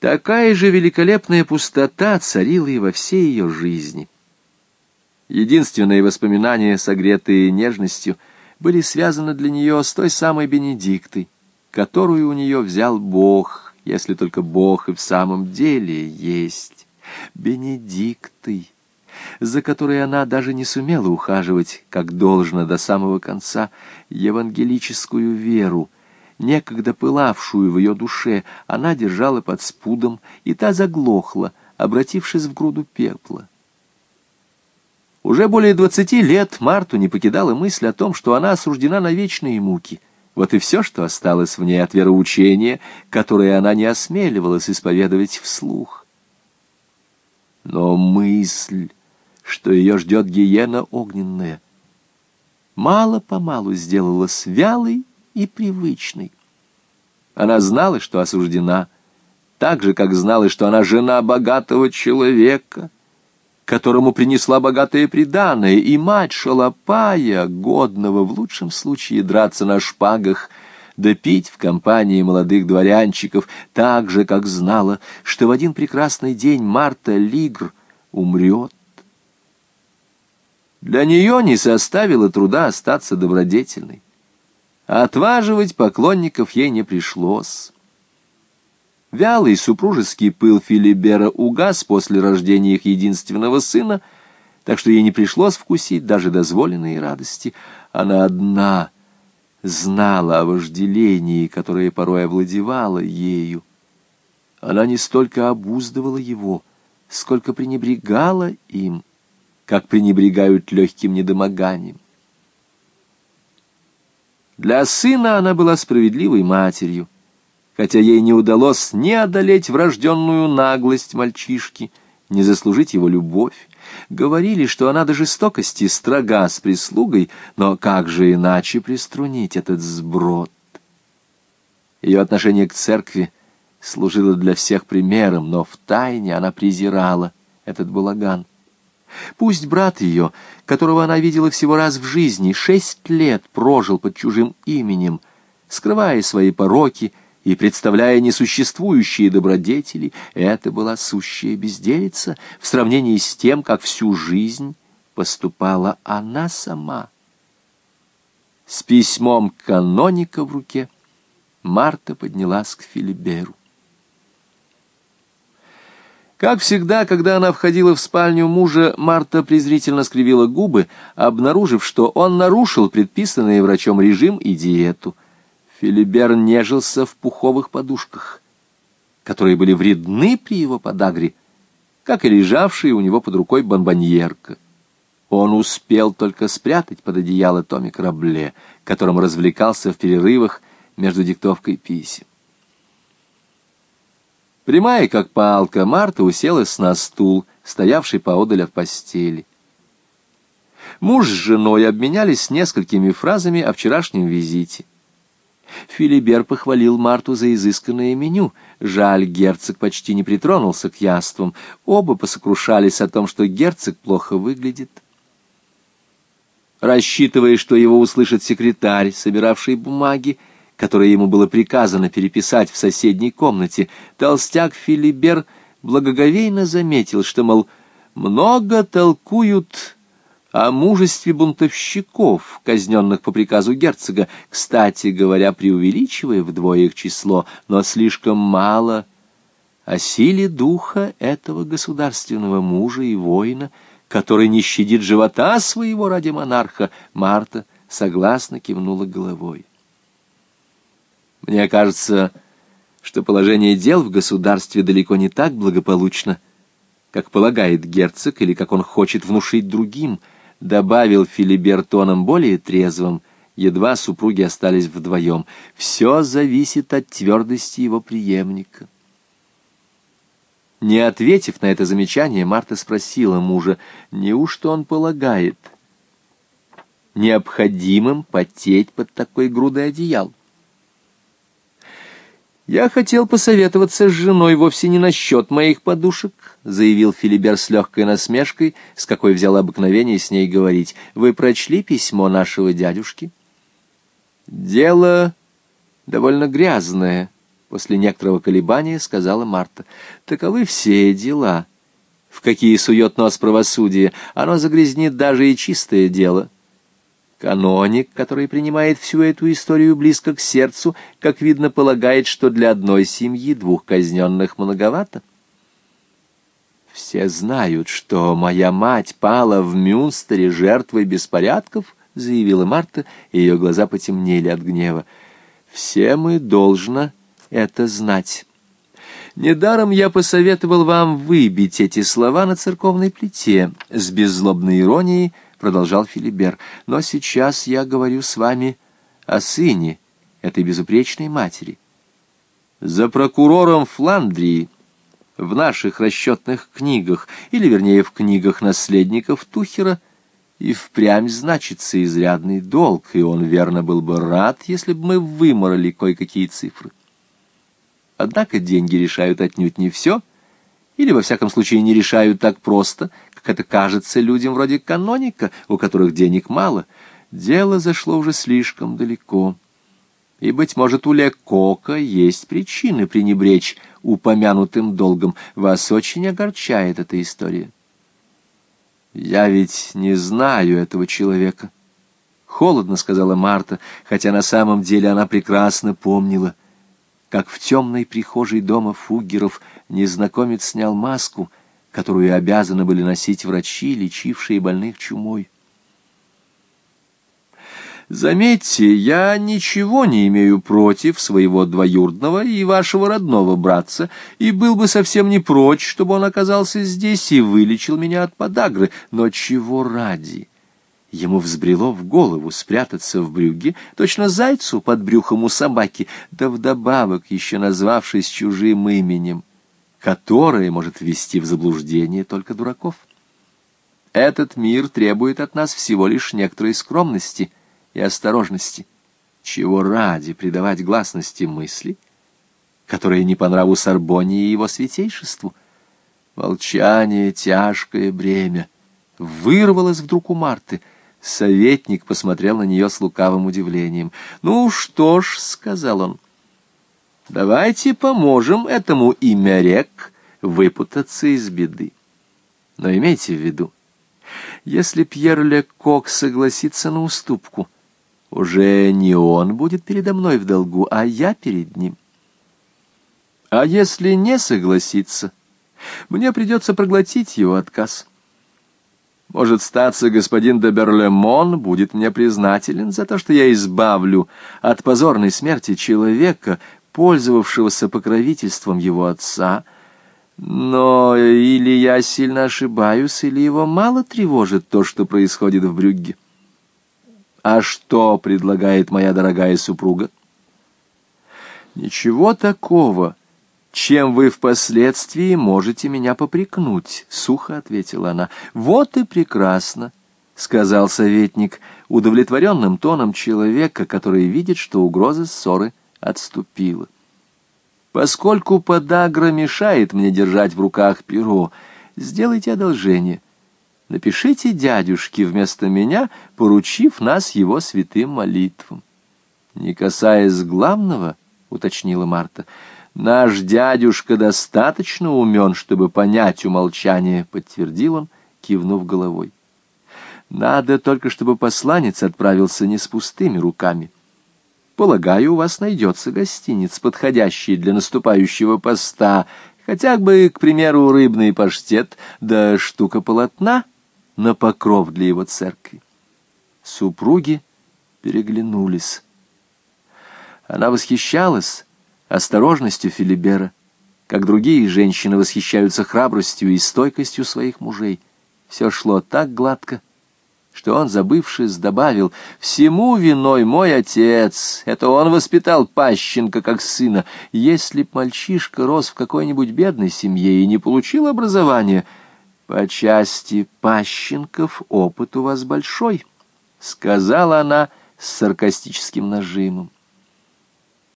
Такая же великолепная пустота царила и во всей ее жизни. Единственные воспоминания, согретые нежностью, были связаны для нее с той самой Бенедиктой, которую у нее взял Бог, если только Бог и в самом деле есть. Бенедиктой, за которой она даже не сумела ухаживать, как должно до самого конца, евангелическую веру, некогда пылавшую в ее душе, она держала под спудом, и та заглохла, обратившись в груду пепла. Уже более двадцати лет Марту не покидала мысль о том, что она осуждена на вечные муки. Вот и все, что осталось в ней от вероучения, которое она не осмеливалась исповедовать вслух. Но мысль, что ее ждет гиена огненная, мало-помалу сделалась вялой и привычной. Она знала, что осуждена, так же, как знала, что она жена богатого человека, которому принесла богатое приданое, и мать шалопая, годного в лучшем случае драться на шпагах, да пить в компании молодых дворянчиков, так же, как знала, что в один прекрасный день Марта Лигр умрет. Для нее не составило труда остаться добродетельной. Отваживать поклонников ей не пришлось. Вялый супружеский пыл Филибера угас после рождения их единственного сына, так что ей не пришлось вкусить даже дозволенные радости. Она одна знала о вожделении, которое порой овладевало ею. Она не столько обуздывала его, сколько пренебрегала им, как пренебрегают легким недомоганием. Для сына она была справедливой матерью, хотя ей не удалось ни одолеть врожденную наглость мальчишки, ни заслужить его любовь. Говорили, что она до жестокости строга с прислугой, но как же иначе приструнить этот сброд? Ее отношение к церкви служило для всех примером, но втайне она презирала этот балаган. Пусть брат ее, которого она видела всего раз в жизни, шесть лет прожил под чужим именем, скрывая свои пороки и представляя несуществующие добродетели, это была сущая безделица в сравнении с тем, как всю жизнь поступала она сама. С письмом каноника в руке Марта поднялась к Филиберу. Как всегда, когда она входила в спальню мужа, Марта презрительно скривила губы, обнаружив, что он нарушил предписанные врачом режим и диету. Филибер нежился в пуховых подушках, которые были вредны при его подагре, как и лежавшая у него под рукой бомбоньерка. Он успел только спрятать под одеяло томик Рабле, которым развлекался в перерывах между диктовкой писем. Прямая, как палка, Марта уселась на стул, стоявший поодаль от постели. Муж с женой обменялись несколькими фразами о вчерашнем визите. Филибер похвалил Марту за изысканное меню. Жаль, герцог почти не притронулся к яствам. Оба посокрушались о том, что герцог плохо выглядит. Рассчитывая, что его услышит секретарь, собиравший бумаги, которое ему было приказано переписать в соседней комнате, толстяк Филибер благоговейно заметил, что, мол, много толкуют о мужестве бунтовщиков, казненных по приказу герцога, кстати говоря, преувеличивая вдвое их число, но слишком мало о силе духа этого государственного мужа и воина, который не щадит живота своего ради монарха, Марта согласно кивнула головой. Мне кажется, что положение дел в государстве далеко не так благополучно, как полагает герцог или как он хочет внушить другим, добавил Филибер тоном более трезвым, едва супруги остались вдвоем. Все зависит от твердости его преемника. Не ответив на это замечание, Марта спросила мужа, неужто он полагает необходимым потеть под такой грудой одеял? «Я хотел посоветоваться с женой вовсе не насчет моих подушек», — заявил Филибер с легкой насмешкой, с какой взял обыкновение с ней говорить. «Вы прочли письмо нашего дядюшки?» «Дело довольно грязное», После некоторого колебания сказала Марта. Таковы все дела. В какие сует нос правосудие, оно загрязнит даже и чистое дело. Каноник, который принимает всю эту историю близко к сердцу, как видно, полагает, что для одной семьи двух казненных многовато. «Все знают, что моя мать пала в Мюнстере жертвой беспорядков», — заявила Марта, и ее глаза потемнели от гнева. «Все мы должно это знать. Недаром я посоветовал вам выбить эти слова на церковной плите. С беззлобной иронией продолжал Филибер. Но сейчас я говорю с вами о сыне этой безупречной матери. За прокурором Фландрии в наших расчетных книгах, или, вернее, в книгах наследников Тухера, и впрямь значится изрядный долг, и он, верно, был бы рад, если бы мы выморали кое-какие цифры. Однако деньги решают отнюдь не все, или, во всяком случае, не решают так просто, как это кажется людям вроде каноника, у которых денег мало. Дело зашло уже слишком далеко. И, быть может, у Лекока есть причины пренебречь упомянутым долгом. Вас очень огорчает эта история. «Я ведь не знаю этого человека», — холодно сказала Марта, хотя на самом деле она прекрасно помнила — как в темной прихожей дома Фуггеров незнакомец снял маску, которую обязаны были носить врачи, лечившие больных чумой. Заметьте, я ничего не имею против своего двоюродного и вашего родного братца, и был бы совсем не прочь, чтобы он оказался здесь и вылечил меня от подагры, но чего ради? Ему взбрело в голову спрятаться в брюге, точно зайцу под брюхом у собаки, да вдобавок еще назвавшись чужим именем, которое может ввести в заблуждение только дураков. Этот мир требует от нас всего лишь некоторой скромности и осторожности, чего ради придавать гласности мысли, которые не по нраву Сорбоне и его святейшеству. Молчание — тяжкое бремя. Вырвалось вдруг у Марты — Советник посмотрел на нее с лукавым удивлением. «Ну что ж», — сказал он, — «давайте поможем этому имя рек выпутаться из беды. Но имейте в виду, если Пьер Лекок согласится на уступку, уже не он будет передо мной в долгу, а я перед ним. А если не согласится, мне придется проглотить его отказ». Может, статься господин де Берлемон будет мне признателен за то, что я избавлю от позорной смерти человека, пользовавшегося покровительством его отца. Но или я сильно ошибаюсь, или его мало тревожит то, что происходит в Брюгге. А что предлагает моя дорогая супруга? Ничего такого, чем вы впоследствии можете меня попрекнуть, — сухо ответила она. — Вот и прекрасно, — сказал советник, удовлетворенным тоном человека, который видит, что угроза ссоры отступила. Поскольку подагра мешает мне держать в руках перо, сделайте одолжение. Напишите дядюшке вместо меня, поручив нас его святым молитвам. Не касаясь главного, — уточнила Марта, — Наш дядюшка достаточно умен, чтобы понять умолчание, — подтвердил он, кивнув головой. Надо только, чтобы посланец отправился не с пустыми руками. Полагаю, у вас найдется гостиниц, подходящий для наступающего поста, хотя бы, к примеру, рыбный паштет, да штука полотна на покров для его церкви. Супруги переглянулись. Она восхищалась осторожностью Филибера, как другие женщины восхищаются храбростью и стойкостью своих мужей. Все шло так гладко, что он, забывшись, добавил, «Всему виной мой отец, это он воспитал Пащенко как сына. Если б мальчишка рос в какой-нибудь бедной семье и не получил образования, по части Пащенков опыт у вас большой», — сказала она с саркастическим нажимом.